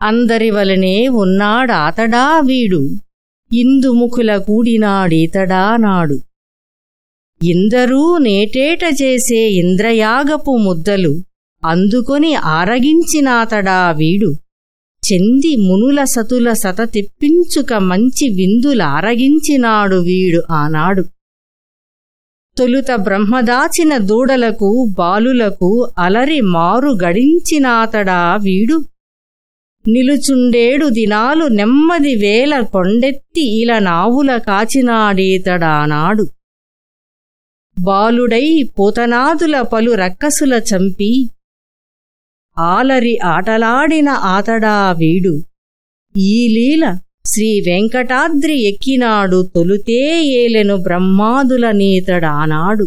అందరివలనే ఉన్నాడాతడా వీడు? ఇందుముఖుల కూడినాడీతడా నాడు? ఇందరూ నేటేట చేసే ఇంద్రయాగపు ముద్దలు అందుకొని ఆరగించినాతడా వీడు? చెంది మునుల సతుల సత తెప్పించుక మంచి విందులారగించినాడు వీడు ఆనాడు. తొలుత బ్రహ్మదాచిన దూడలకు బాలులకు అలరి మారు గడించినాతడా వీడు? నిలుచుండేడు దినాలు నెమ్మది వేల కొండెత్తి ఇల నావుల కాచినాడేతడానాడు బాలుడై పోతనాదుల పలు రక్కసుల చంపి ఆలరి ఆటలాడిన ఆతడా వీడు. ఈ లీల శ్రీ వెంకటాద్రి ఎక్కినాడు తొలుతే ఏలెను బ్రహ్మాదుల నీతడానాడు